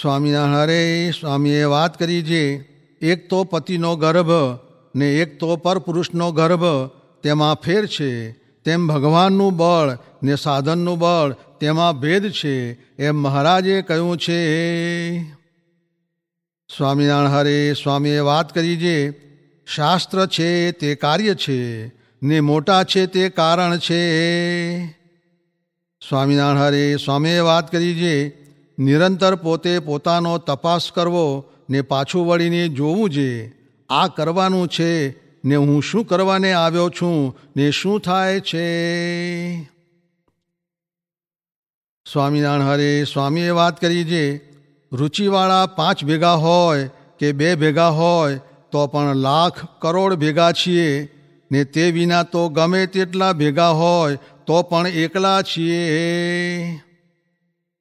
સ્વામિનારાયણ સ્વામીએ વાત કરી છે એક તો પતિનો ગર્ભ ને એક તો પરપુરુષનો ગર્ભ, તેમાં ફેર છે, તેમ ભગવાનનું બળ ને સાધનનું બળ, તેમાં ભેદ છે, એમ મહારાજે કહ્યું છે. સ્વામિનારાયણ હરે, સ્વામીએ વાત કરી છે શાસ્ત્ર છે તે કાર્ય છે, ને મોટા છે તે કારણ છે. સ્વામિનારાયણ હરે, સ્વામીએ વાત કરી છે નિરંતર પોતે પોતાનો તપાસ કરવો ને પાછું વળીને જોવું જોઈએ આ કરવાનું છે ને હું શું કરવાને આવ્યો છું ને શું થાય છે? સ્વામિનારાયણ હરે સ્વામીએ વાત કરી છે રુચિવાળા પાંચ ભેગા હોય કે બે ભેગા હોય તો પણ લાખ કરોડ ભેગા છીએ ને તે વિના તો ગમે તેટલા ભેગા હોય તો પણ એકલા છીએ.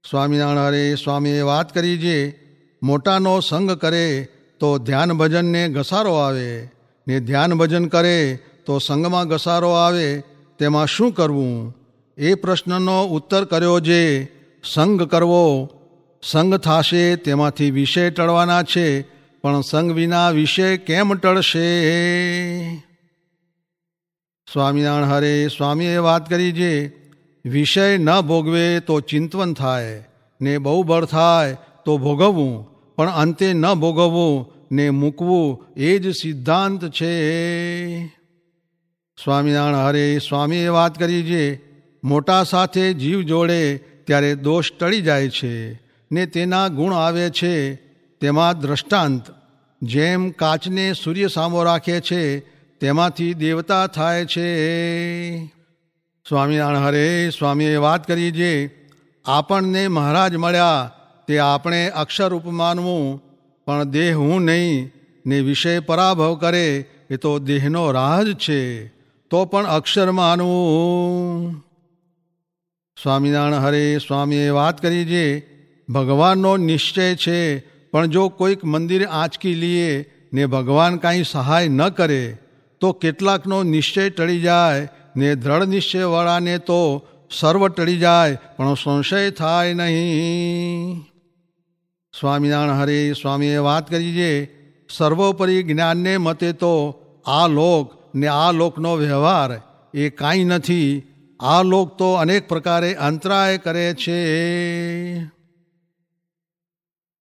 સ્વામિનારાયણ હરે, સ્વામીએ વાત કરી છે મોટાનો સંગ કરે, તો ધ્યાન ભજનને ઘસારો આવે. ને ધ્યાન ભજન કરે, તો સંગમાં ઘસારો આવે. તેમાં શું કરવું? એ પ્રશ્નનો ઉત્તર કર્યો જે સંગ કરવો. સંગ થશે તેમાંથી વિષય ટળવાના છે, પણ સંગ વિના વિષય કેમ ટળશે? સ્વામિનારાયણ હરે, સ્વામીએ વાત કરી છે વિષય ન ભોગવે તો ચિંતવન થાય, ને બહુ બળ થાય તો ભોગવવું, પણ અંતે ન ભોગવવું, ને મૂકવું એ જ સિદ્ધાંત છે. સ્વામિનારાયણ હરે સ્વામીએ વાત કરી છે મોટા સાથે જીવ જોડે ત્યારે દોષ ટળી જાય છે, ને તેના ગુણ આવે છે, તેમાં દ્રષ્ટાંત. જેમ કાચને સૂર્ય સામો રાખે છે, તેમાંથી દેવતા થાય છે. સ્વામિનારાયણ હરે સ્વામીએ વાત કરી છે આપણને મહારાજ મળ્યા તે આપણે અક્ષરરૂપ માનવું, પણ દેહ હું નહીં, ને વિષય પરાભવ કરે, એ તો દેહનો રાહ જ છે, તો પણ અક્ષર માનવું. સ્વામિનારાયણ હરે સ્વામીએ વાત કરી છે ભગવાનનો નિશ્ચય છે, પણ જો કોઈક મંદિર આંચકી લઈએ ને ભગવાન કાંઈ સહાય ન કરે, તો કેટલાકનો નિશ્ચય ટળી જાય ને દ્રઢ નિશ્ચયવાળાને તો સર્વ ટળી જાય, પણ સંશય થાય નહીં. સ્વામિનારાયણ હરે સ્વામીએ વાત કરી છે સર્વોપરી જ્ઞાનને મતે તો આ લોક ને આ લોકનો વ્યવહાર એ કાંઈ નથી, આ લોક તો અનેક પ્રકારે અંતરાય કરે છે.